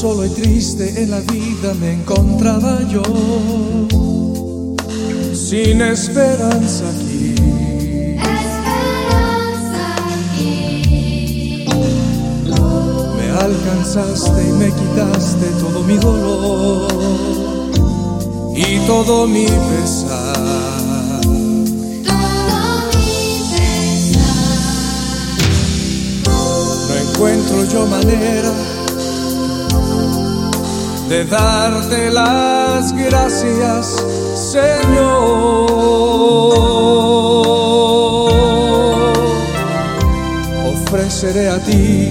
solo y triste en la vida me encontraba yo, sin esperanza aquí. Esperanza aquí. Me alcanzaste y me quitaste todo mi dolor y todo mi pesar. Todo mi pesar. No encuentro yo manera de darte las gracias, Señor. Ofreceré a ti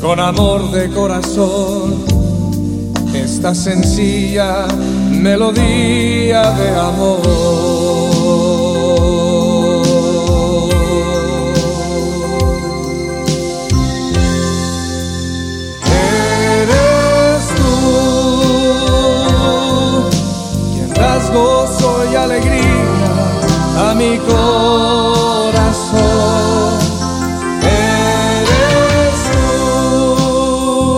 con amor de corazón esta sencilla melodía de amor. Corazón. Eres tú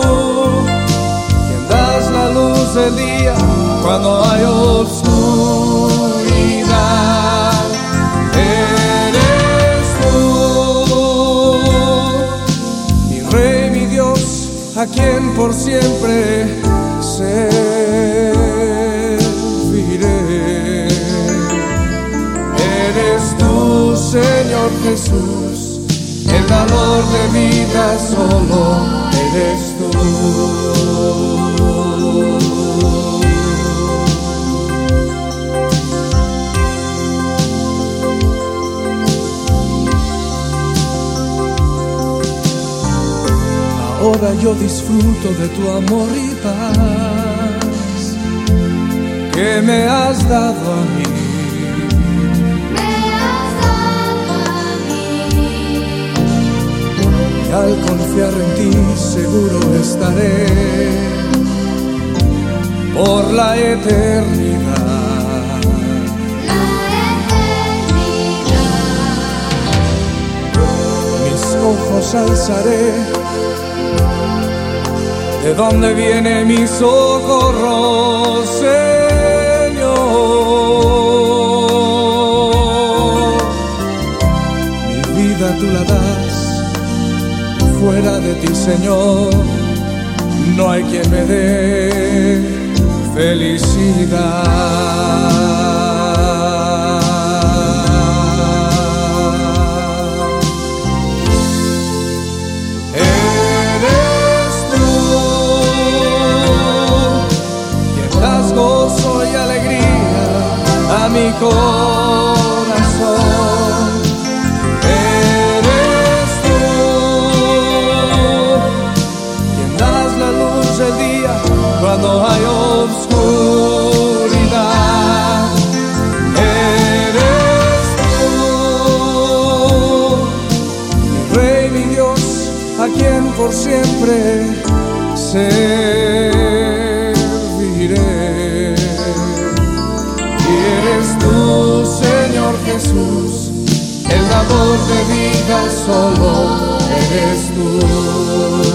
quien das la luz del día cuando hay oscuridad. Eres tú mi rey, mi Dios, a quien por siempre serviré. Señor Jesús, el dador de vida solo eres tú. Ahora yo disfruto de tu amor y paz que me has dado a mí. Confiar en ti seguro estaré por la eternidad. La eternidad. Mis ojos alzaré. ¿De dónde viene mi socorro, Señor? Mi vida tú la das, fuera de ti, Señor, no hay quien me dé felicidad. Eres tú por siempre serviré. Y eres tú, Señor Jesús, el dador de vida, solo eres tú.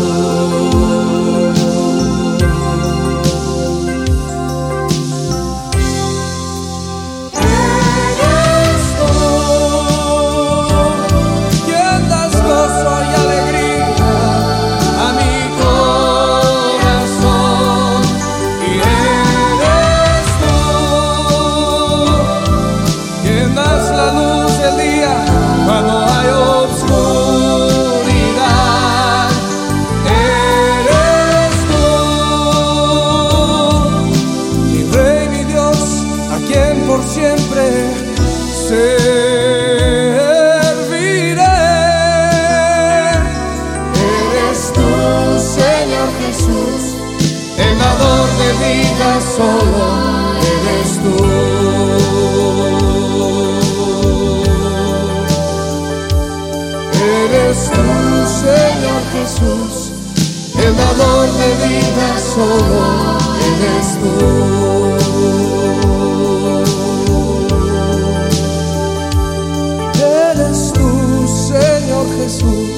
Dador de vida, solo eres tú. Eres tú, Señor Jesús,